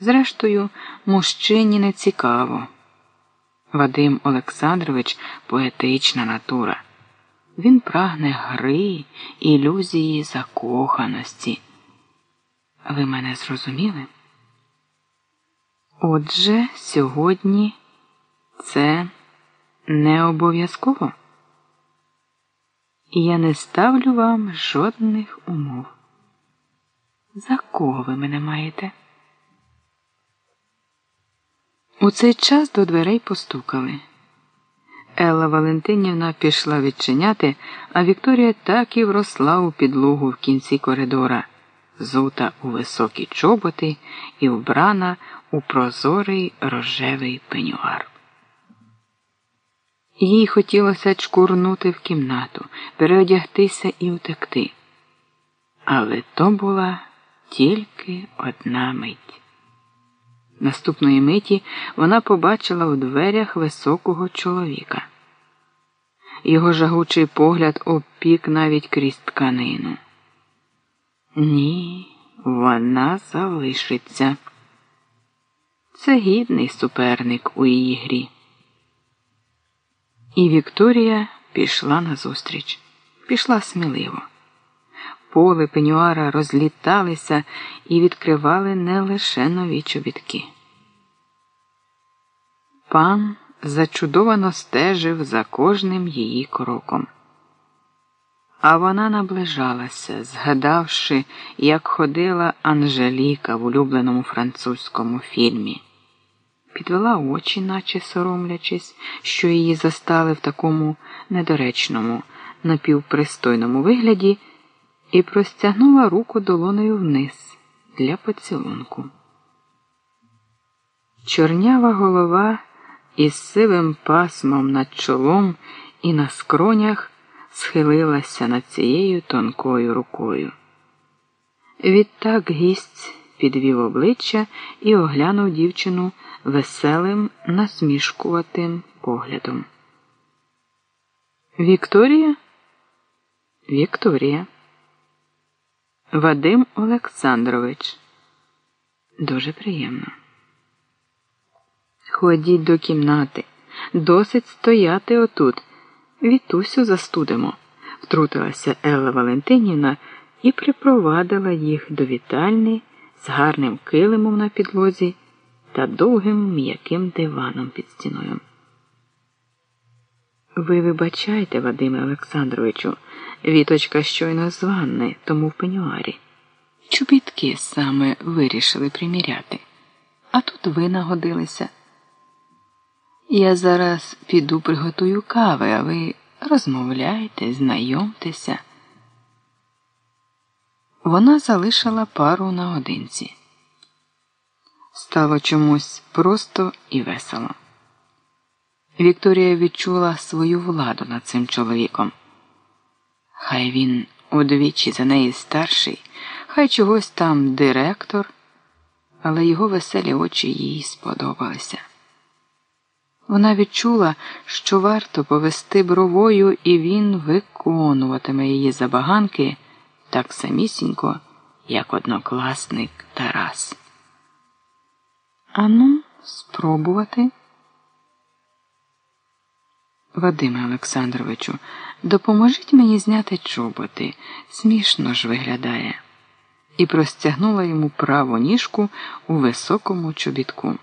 Зрештою, мужчині не цікаво. Вадим Олександрович поетична натура. Він прагне гри, ілюзії закоханості. Ви мене зрозуміли? Отже, сьогодні це не обов'язково. І я не ставлю вам жодних умов. За кого ви мене маєте? У цей час до дверей постукали. Елла Валентинівна пішла відчиняти, а Вікторія так і вросла у підлогу в кінці коридора, зута у високі чоботи і вбрана у прозорий рожевий пенюар. Їй хотілося чкурнути в кімнату, переодягтися і утекти. Але то була тільки одна мить. Наступної миті вона побачила у дверях високого чоловіка. Його жагучий погляд опік навіть крізь тканину. Ні, вона залишиться. Це гідний суперник у її грі. І Вікторія пішла назустріч, пішла сміливо. Поли пенюара розліталися і відкривали не лише нові чобітки. Пан зачудовано стежив за кожним її кроком. А вона наближалася, згадавши, як ходила Анжеліка в улюбленому французькому фільмі підвела очі, наче соромлячись, що її застали в такому недоречному, напівпристойному вигляді, і простягнула руку долоною вниз для поцілунку. Чорнява голова із сивим пасмом над чолом і на скронях схилилася над цією тонкою рукою. Відтак гість підвів обличчя і оглянув дівчину веселим, насмішкуватим поглядом. Вікторія? Вікторія. Вадим Олександрович. Дуже приємно. Ходіть до кімнати. Досить стояти отут. Вітусю застудимо, втрутилася Елла Валентинівна і припровадила їх до вітальні з гарним килимом на підлозі та довгим м'яким диваном під стіною. Ви вибачайте, Вадиме Олександровичу, віточка щойно з ванни, тому в пенюарі. Чобітки саме вирішили приміряти, а тут ви нагодилися. Я зараз піду приготую кави, а ви розмовляйте, знайомтеся. Вона залишила пару наодинці. Стало чомусь просто і весело. Вікторія відчула свою владу над цим чоловіком. Хай він удвічі за неї старший, хай чогось там директор, але його веселі очі їй сподобалися. Вона відчула, що варто повести бровою, і він виконуватиме її забаганки так самісінько, як однокласник Тарас. Ану, спробувати. Вадиме Олександровичу, допоможіть мені зняти чоботи. Смішно ж виглядає. І простягнула йому праву ніжку у високому чобітку.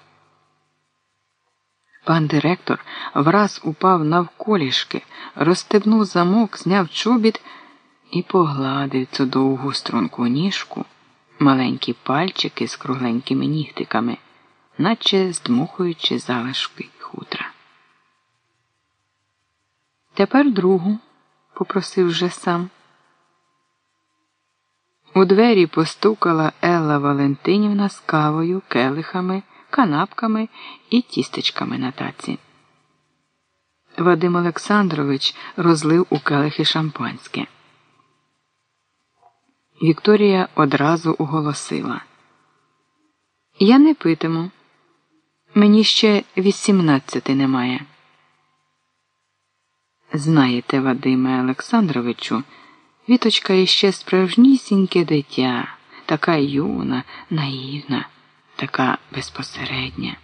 Пан директор враз упав навколішки, розстебнув замок, зняв чобіт і погладив цю довгу струнку ніжку, маленькі пальчики з кругленькими нігтиками наче здмухуючи залишки хутра. Тепер другу, попросив вже сам. У двері постукала Елла Валентинівна з кавою, келихами, канапками і тістечками на таці. Вадим Олександрович розлив у келихи шампанське. Вікторія одразу оголосила. Я не питиму. Мені ще вісімнадцяти немає. Знаєте, Вадиме Олександровичу, Віточка іще справжнісіньке дитя, така юна, наївна. така безпосередня.